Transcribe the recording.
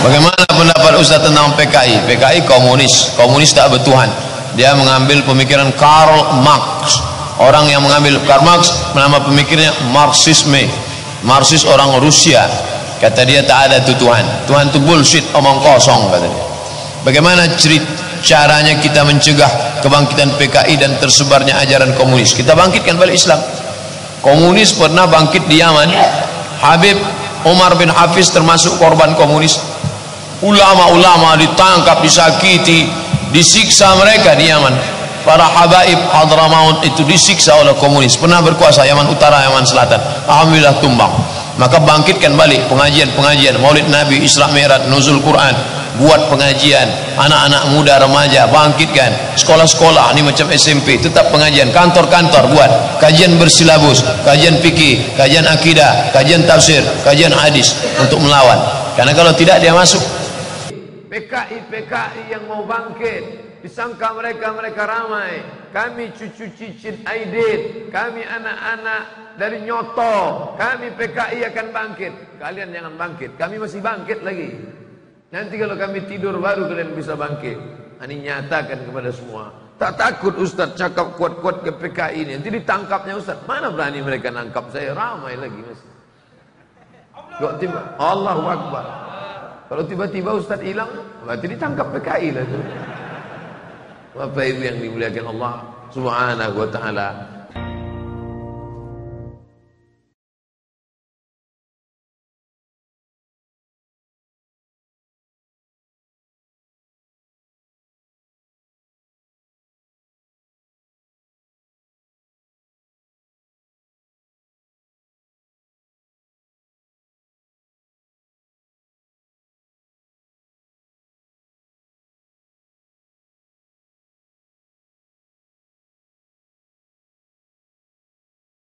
Bagaimana pendapat Ustaz tentang PKI? PKI komunis, komunis tak bertuhan. Dia mengambil pemikiran Karl Marx. Orang yang mengambil Karl Marx nama pemikirnya Marxisme. Marxis orang Rusia. Kata dia tak ada tu Tuhan. Tuhan tu bullshit, omong kosong kata dia. Bagaimana cerita caranya kita mencegah kebangkitan PKI dan tersebarnya ajaran komunis? Kita bangkitkan balik Islam. Komunis pernah bangkit di Yaman. Habib Umar bin Hafiz termasuk korban komunis ulama-ulama ditangkap, disakiti, disiksa mereka di Yaman. Para habaib Hadramaut itu disiksa oleh komunis. Pernah berkuasa Yaman Utara, Yaman Selatan. Alhamdulillah tumbang. Maka bangkitkan balik pengajian-pengajian. Maulid Nabi, Isra Mi'raj, Nuzul Quran, buat pengajian. Anak-anak muda remaja bangkitkan. Sekolah-sekolah ini macam SMP tetap pengajian. Kantor-kantor buat. Kajian bersilabus kajian fikih kajian akidah kajian tafsir kajian hadis untuk melawan. Karena kalau tidak dia masuk PKI-PKI yang mau bangkit. Disangka mereka mereka ramai. Kami cucu cicit Aidit. Kami anak-anak dari Nyoto. Kami PKI akan bangkit. Kalian jangan bangkit. Kami masih bangkit lagi. Nanti kalau kami tidur baru kalian bisa bangkit. Ini nyatakan kepada semua. Tak takut Ustaz cakap kuat-kuat ke PKI ini. Nanti ditangkapnya Ustaz. Mana berani mereka nangkap saya? Ramai lagi mas. Allahu Akbar kalau tiba-tiba Ustaz hilang, berarti ditangkap PKI lah tu. Bapak Ibu yang dimuliakan Allah Subhanahu wa taala.